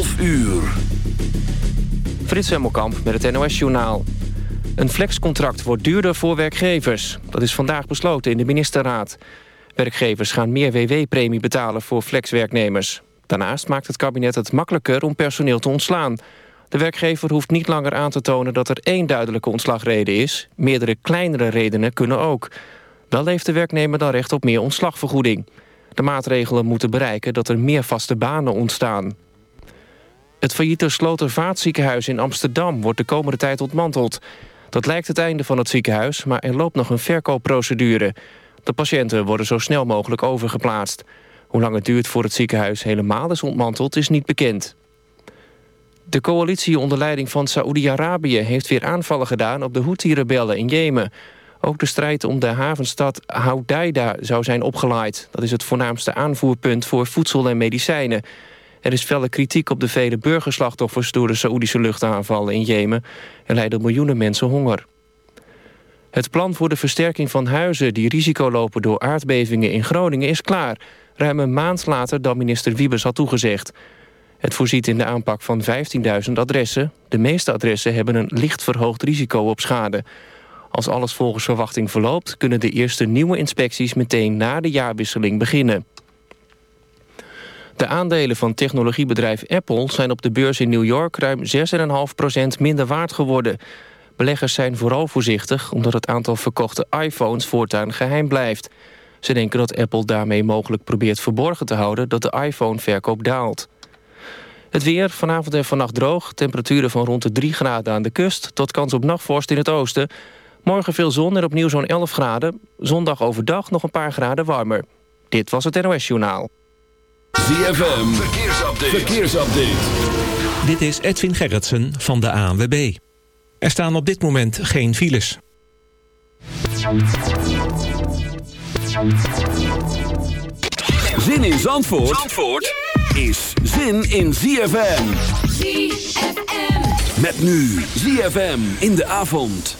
12 uur. Frits Hemmelkamp met het NOS-journaal. Een flexcontract wordt duurder voor werkgevers. Dat is vandaag besloten in de ministerraad. Werkgevers gaan meer WW-premie betalen voor flexwerknemers. Daarnaast maakt het kabinet het makkelijker om personeel te ontslaan. De werkgever hoeft niet langer aan te tonen dat er één duidelijke ontslagreden is. Meerdere kleinere redenen kunnen ook. Wel heeft de werknemer dan recht op meer ontslagvergoeding. De maatregelen moeten bereiken dat er meer vaste banen ontstaan. Het failliete Slotervaartziekenhuis in Amsterdam wordt de komende tijd ontmanteld. Dat lijkt het einde van het ziekenhuis, maar er loopt nog een verkoopprocedure. De patiënten worden zo snel mogelijk overgeplaatst. Hoe lang het duurt voor het ziekenhuis helemaal is ontmanteld is niet bekend. De coalitie onder leiding van Saoedi-Arabië heeft weer aanvallen gedaan op de Houthi-rebellen in Jemen. Ook de strijd om de havenstad Houdaida zou zijn opgelaaid. Dat is het voornaamste aanvoerpunt voor voedsel en medicijnen. Er is felle kritiek op de vele burgerslachtoffers... door de Saoedische luchtaanvallen in Jemen. Er lijden miljoenen mensen honger. Het plan voor de versterking van huizen... die risico lopen door aardbevingen in Groningen is klaar. Ruim een maand later dan minister Wiebes had toegezegd. Het voorziet in de aanpak van 15.000 adressen. De meeste adressen hebben een licht verhoogd risico op schade. Als alles volgens verwachting verloopt... kunnen de eerste nieuwe inspecties meteen na de jaarwisseling beginnen. De aandelen van technologiebedrijf Apple zijn op de beurs in New York... ruim 6,5% minder waard geworden. Beleggers zijn vooral voorzichtig... omdat het aantal verkochte iPhones voortaan geheim blijft. Ze denken dat Apple daarmee mogelijk probeert verborgen te houden... dat de iPhone-verkoop daalt. Het weer, vanavond en vannacht droog. Temperaturen van rond de 3 graden aan de kust... tot kans op nachtvorst in het oosten. Morgen veel zon en opnieuw zo'n 11 graden. Zondag overdag nog een paar graden warmer. Dit was het NOS Journaal. ZFM, verkeersupdate. verkeersupdate. Dit is Edwin Gerritsen van de ANWB. Er staan op dit moment geen files. Zin in Zandvoort, Zandvoort is zin in ZFM. ZFM. Met nu ZFM in de avond.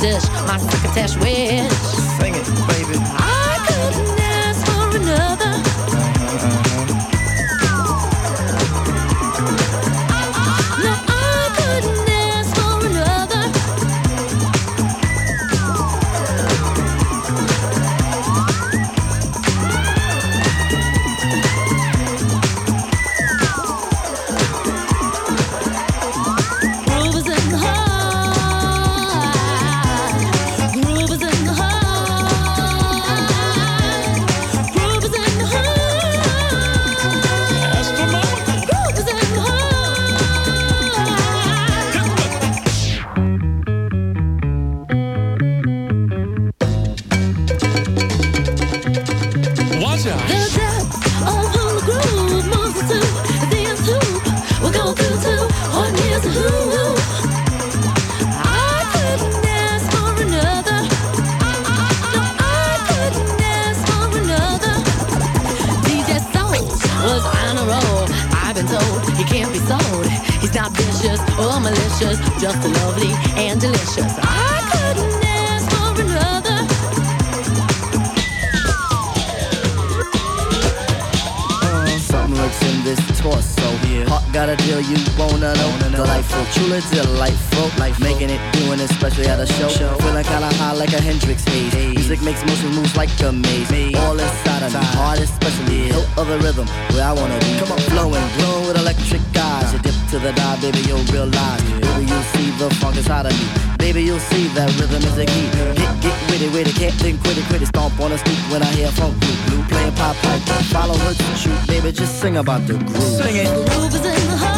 this, my cricket test wish. Sing it, baby. the funk inside of me. Baby, you'll see that rhythm is a key. Get, get with it, with it, can't think, quit it, quit it. Stomp on the stoop when I hear funk blue, blue playing pop. Follow her to shoot, baby, just sing about the groove. Sing it. The groove is in the heart.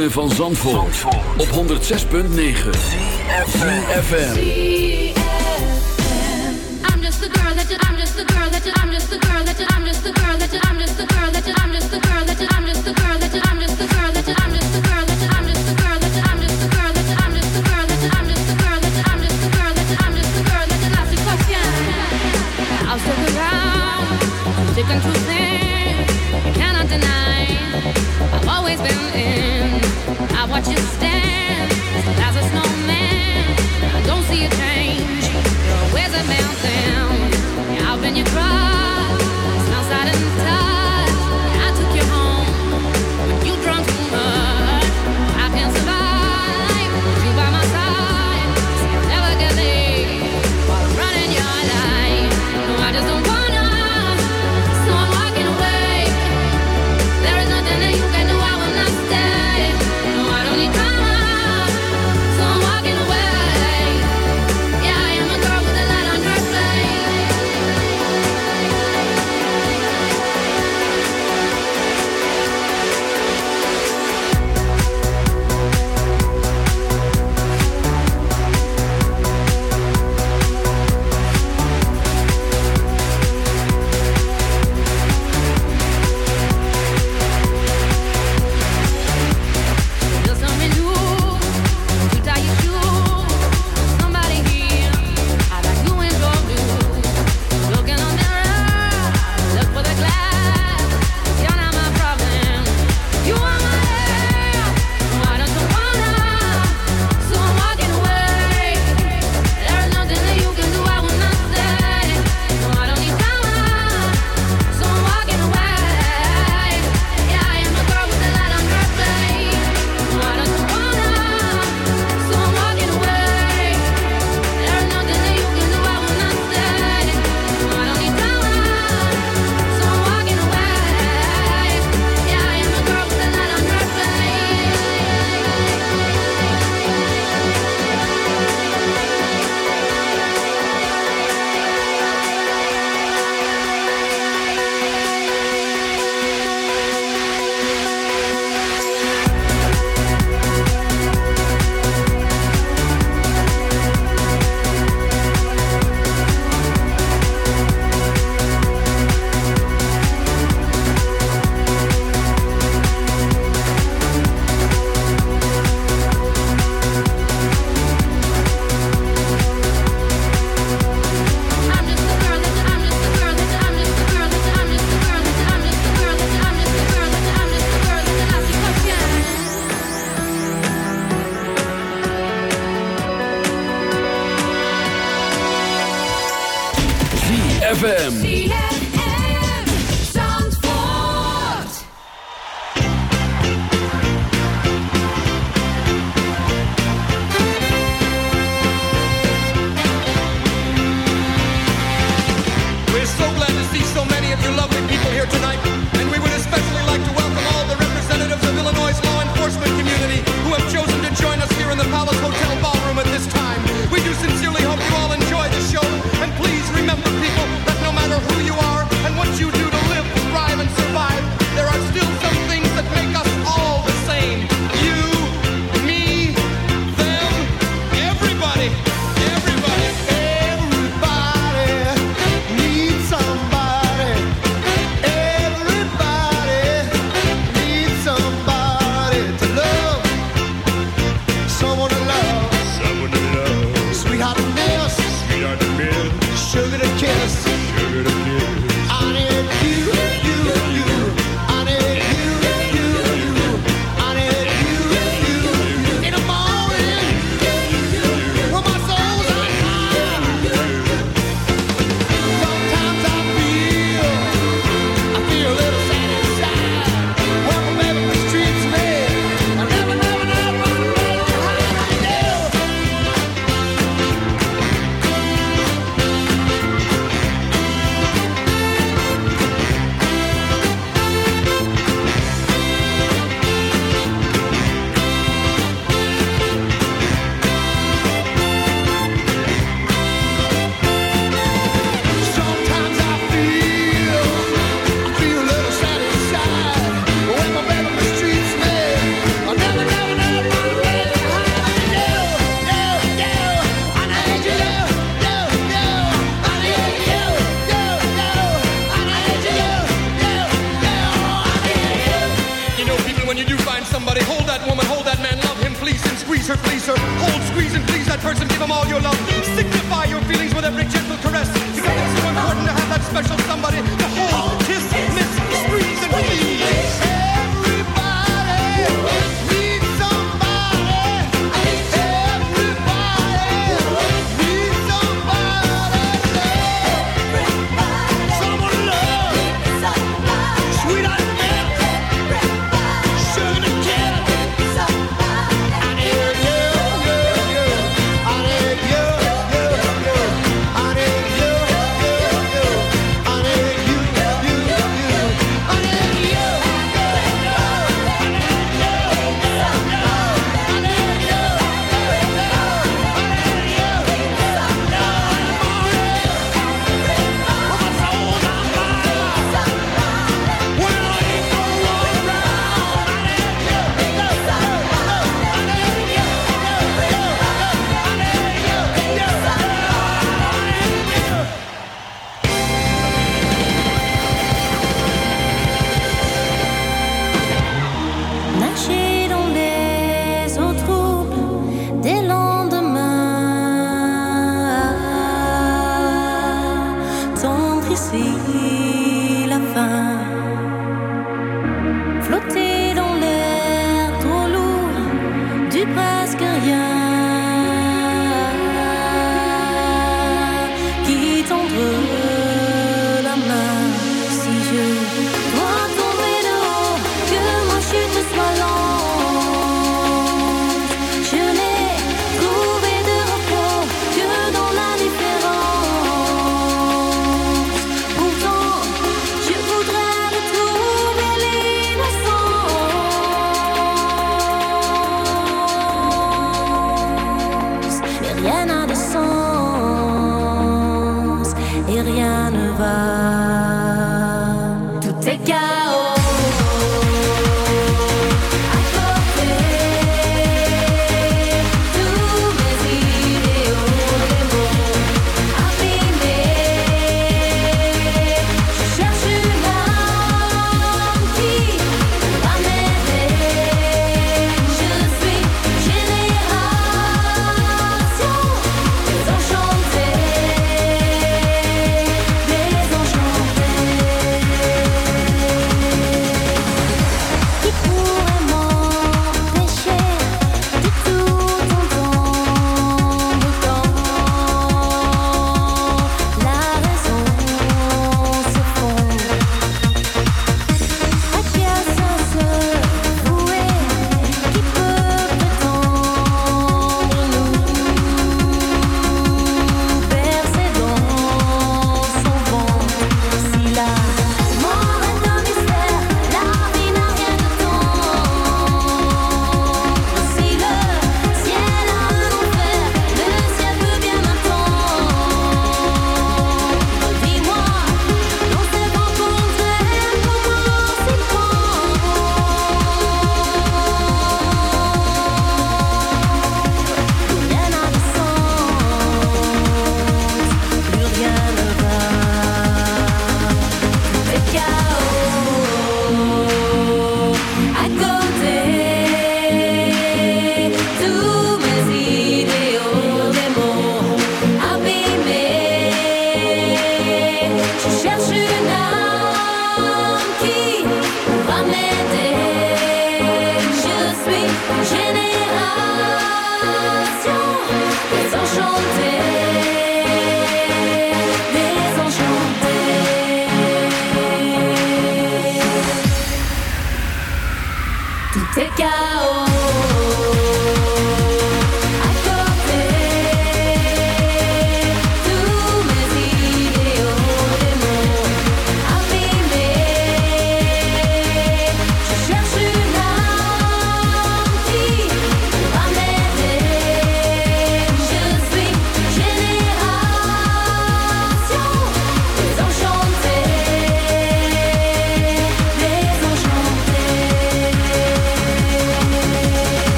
van Zandvoort, op 106.9 FM. I'm just the girl that I'm just the girl that et rien ne va.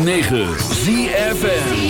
106.9 ZFN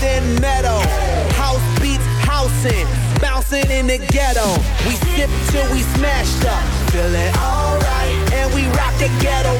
than metal. House beats housing, bouncing in the ghetto. We sip till we smashed up, feel it alright, and we rock the ghetto